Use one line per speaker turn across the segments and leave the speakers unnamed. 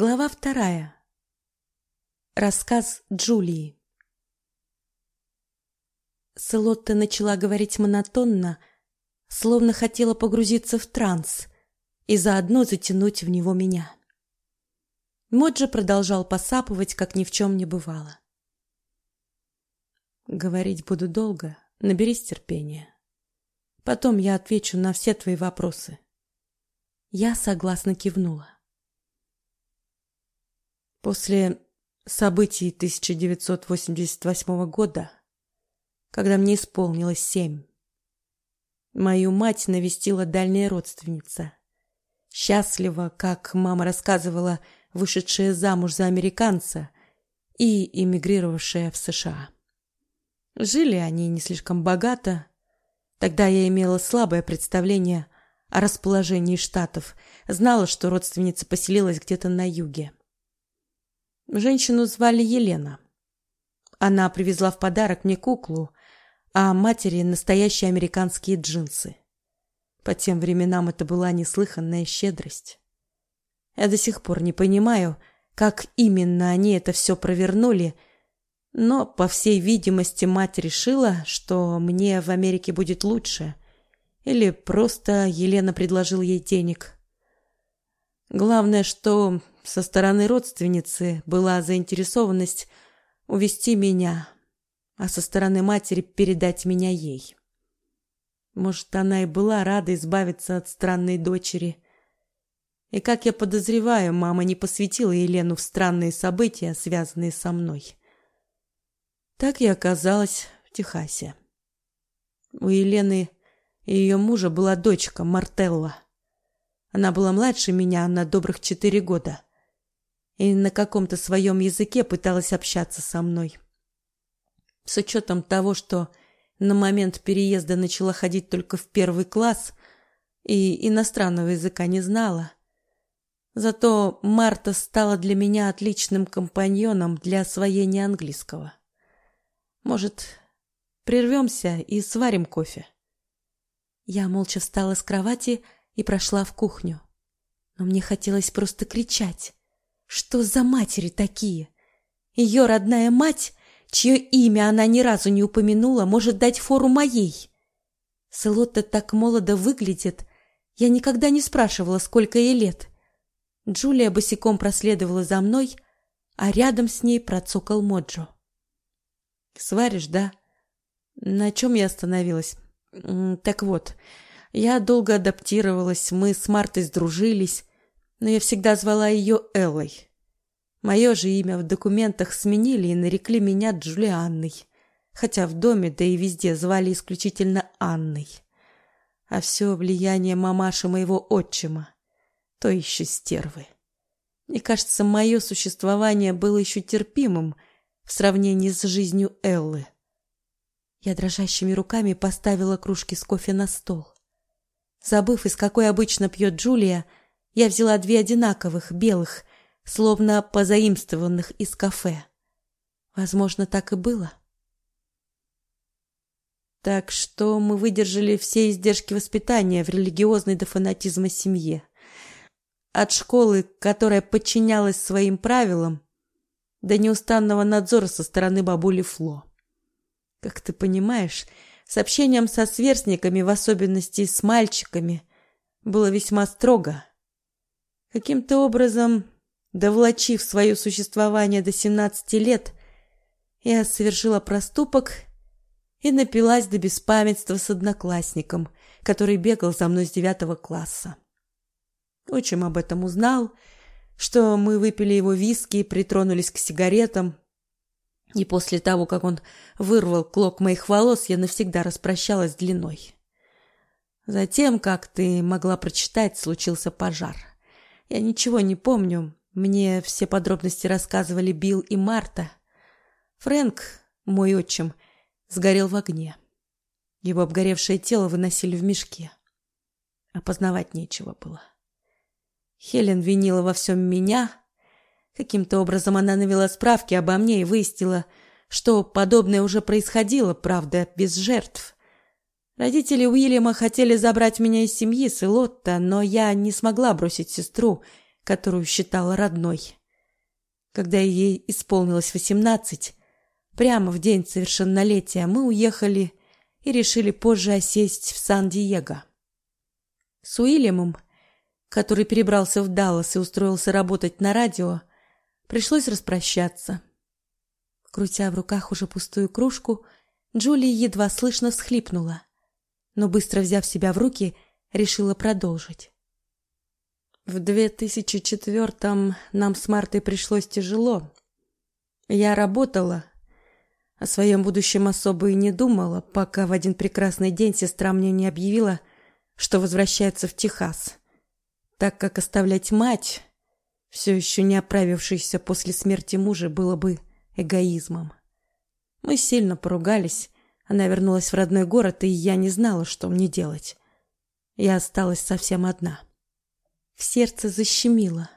Глава вторая. Рассказ Джулии. Селотта начала говорить монотонно, словно хотела погрузиться в транс и заодно затянуть в него меня. Моджи продолжал посапывать, как ни в чем не бывало. Говорить буду долго, наберись терпения. Потом я отвечу на все твои вопросы. Я согласно кивнула. После событий 1988 года, когда мне исполнилось семь, мою мать навестила дальняя родственница. Счастлива, как мама рассказывала, вышедшая замуж за американца и эмигрировавшая в США. Жили они не слишком богато. Тогда я имела слабое представление о расположении штатов, знала, что родственница поселилась где-то на юге. Женщину звали Елена. Она привезла в подарок мне куклу, а матери настоящие американские джинсы. По тем временам это была неслыханная щедрость. Я до сих пор не понимаю, как именно они это все провернули, но, по всей видимости, мать решила, что мне в Америке будет лучше, или просто Елена предложила ей денег. Главное, что со стороны родственницы была заинтересованность увести меня, а со стороны матери передать меня ей. Может, она и была рада избавиться от странной дочери. И, как я подозреваю, мама не посвятила Елену в странные события, связанные со мной. Так я оказалась в Техасе. У Елены и ее мужа была дочка Мартелла. Она была младше меня на добрых четыре года и на каком-то своем языке пыталась общаться со мной. С учетом того, что на момент переезда начала ходить только в первый класс и иностранного языка не знала. Зато Марта стала для меня отличным компаньоном для освоения английского. Может, прервемся и сварим кофе? Я молча встала с кровати и прошла в кухню. Но мне хотелось просто кричать. Что за матери такие? Ее родная мать, чье имя она ни разу не упомянула, может дать фору моей. Селотта так молодо выглядит. Я никогда не спрашивала, сколько ей лет. Джулия босиком проследовала за мной, а рядом с ней процокал Моджо. Сваришь, да? На чем я остановилась? Так вот, я долго адаптировалась, мы с Мартой сдружились но я всегда звала ее Эллой. Мое же имя в документах сменили и нарекли меня Джулианной, хотя в доме, да и везде звали исключительно Анной. А все влияние мамаши моего отчима, то еще стервы. Мне кажется, мое существование было еще терпимым в сравнении с жизнью Эллы. Я дрожащими руками поставила кружки с кофе на стол. Забыв, из какой обычно пьет Джулия, я взяла две одинаковых, белых, словно позаимствованных из кафе. Возможно, так и было. Так что мы выдержали все издержки воспитания в религиозной до фанатизма семье. От школы, которая подчинялась своим правилам, до неустанного надзора со стороны бабули Фло. Как ты понимаешь, с общением со сверстниками, в особенности с мальчиками, было весьма строго. Каким-то образом, довлачив свое существование до 17 лет, я совершила проступок и напилась до беспамятства с одноклассником, который бегал за мной с девятого класса. Отчим об этом узнал, что мы выпили его виски и притронулись к сигаретам. И после того, как он вырвал клок моих волос, я навсегда распрощалась с длиной. Затем, как ты могла прочитать, случился пожар. Я ничего не помню. Мне все подробности рассказывали Билл и Марта. Фрэнк, мой отчим, сгорел в огне. Его обгоревшее тело выносили в мешке. Опознавать нечего было. Хелен винила во всем меня. Каким-то образом она навела справки обо мне и выяснила, что подобное уже происходило, правда, без жертв. Родители Уильяма хотели забрать меня из семьи с Элотта, но я не смогла бросить сестру, которую считала родной. Когда ей исполнилось восемнадцать, прямо в день совершеннолетия мы уехали и решили позже осесть в Сан-Диего. С Уильямом, который перебрался в Даллас и устроился работать на радио, пришлось распрощаться. Крутя в руках уже пустую кружку, Джулия едва слышно всхлипнула, но быстро взяв себя в руки, решила продолжить. В 2004-м нам с Мартой пришлось тяжело. Я работала, о своем будущем особо и не думала, пока в один прекрасный день сестра мне не объявила, что возвращается в Техас, так как оставлять мать, все еще не оправившейся после смерти мужа, было бы эгоизмом. Мы сильно поругались, она вернулась в родной город, и я не знала, что мне делать. Я осталась совсем одна. В сердце защемило.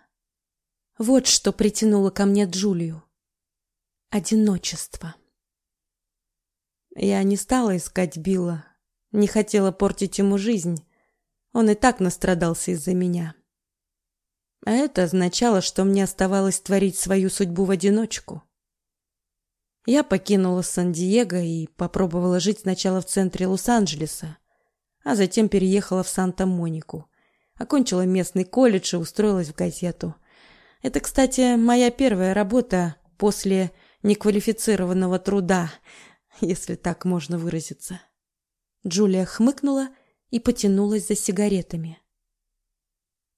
Вот что притянуло ко мне Джулию. Одиночество. Я не стала искать Билла, не хотела портить ему жизнь. Он и так настрадался из-за меня. А это означало, что мне оставалось творить свою судьбу в одиночку. Я покинула Сан-Диего и попробовала жить сначала в центре Лос-Анджелеса, а затем переехала в Санта-Монику. Окончила местный колледж и устроилась в газету. Это, кстати, моя первая работа после неквалифицированного труда, если так можно выразиться. Джулия хмыкнула и потянулась за сигаретами.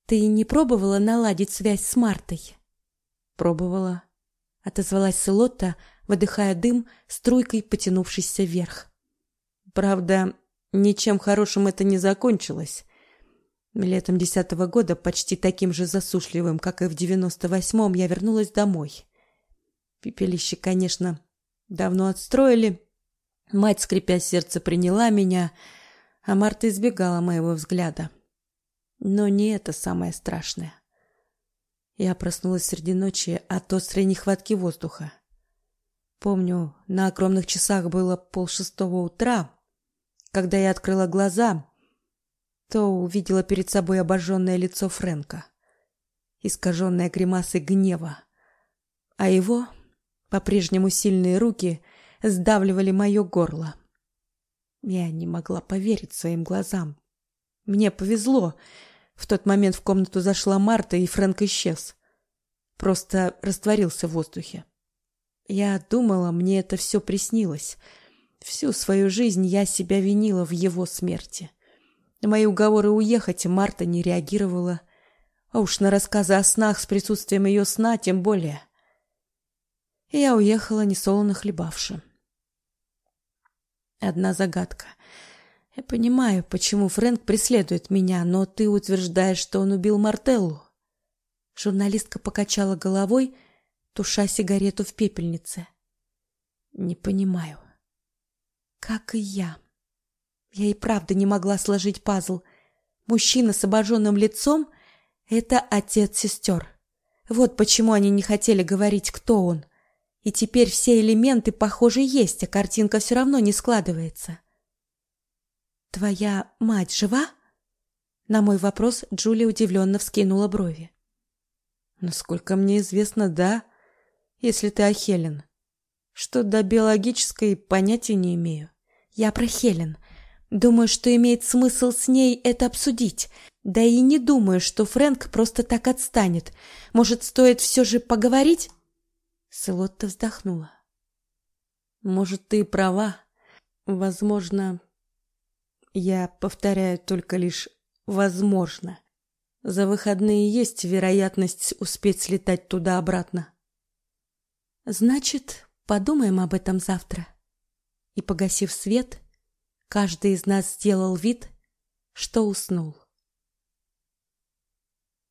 Ты не пробовала наладить связь с Мартой? Пробовала, отозвалась Селотта, выдыхая дым струйкой, потянувшейся вверх. Правда, ничем хорошим это не закончилось. Летом десятого года, почти таким же засушливым, как и в девяносто восьмом, я вернулась домой. Пепелище, конечно, давно отстроили. Мать, скрипя сердце, приняла меня, а Марта избегала моего взгляда. Но не это самое страшное. Я проснулась среди ночи от острой нехватки воздуха. Помню, на огромных часах было полшестого утра. Когда я открыла глаза, то увидела перед собой обожженное лицо Фрэнка, искаженное гримасой гнева, а его по-прежнему сильные руки сдавливали мое горло. Я не могла поверить своим глазам. Мне повезло. В тот момент в комнату зашла Марта, и Фрэнк исчез. Просто растворился в воздухе. Я думала, мне это все приснилось. Всю свою жизнь я себя винила в его смерти. На мои уговоры уехать Марта не реагировала. А уж на рассказы о снах с присутствием ее сна тем более. Я уехала несолоно хлебавши. Одна загадка. Я понимаю, почему Фрэнк преследует меня, но ты утверждаешь, что он убил Мартеллу. Журналистка покачала головой, туша сигарету в пепельнице. Не понимаю. Как и я. Я и правда не могла сложить пазл. Мужчина с обожженным лицом — это отец сестер. Вот почему они не хотели говорить, кто он. И теперь все элементы, похоже, есть, а картинка все равно не складывается. «Твоя мать жива?» На мой вопрос Джулия удивленно вскинула брови. «Насколько мне известно, да, если ты о Хелен. Что до биологической, понятия не имею. Я про Хелен. Думаю, что имеет смысл с ней это обсудить. Да и не думаю, что Фрэнк просто так отстанет. Может, стоит все же поговорить?» Селотта вздохнула. Может, ты права. Возможно, я повторяю только лишь возможно. За выходные есть вероятность успеть слетать туда-обратно. Значит, подумаем об этом завтра. И погасив свет, каждый из нас сделал вид, что уснул.